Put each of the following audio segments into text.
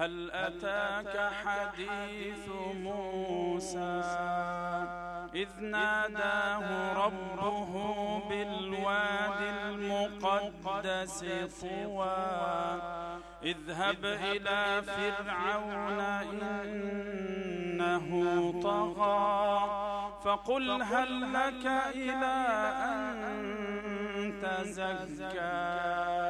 هل أتاك حديث موسى؟ إذ ناداه ربه بالواد المقدس طوى. اذهب إلى فرعون إنه طغى. فقل هل لك إلى أن تزكى؟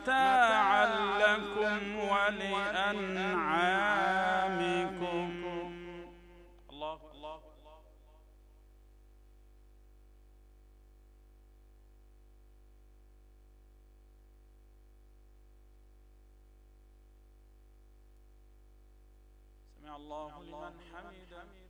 متاعا لكم ولأنعامكم. الله الله الله لمن حمده.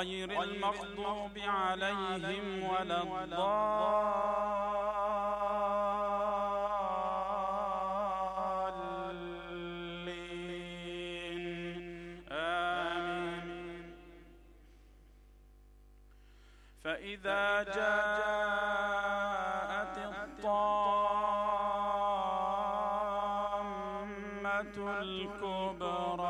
غير المغضوب عليهم ولا الضالين. آمين. فإذا جاءت الطامة الكبرى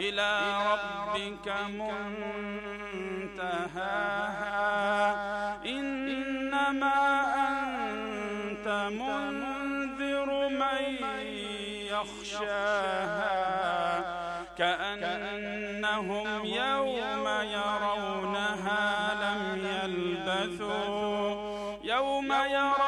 إلى ربك منتهاها. إنما أنت منذر من يخشاها. كأنهم يوم يرونها لم يلبثوا. يوم يرونها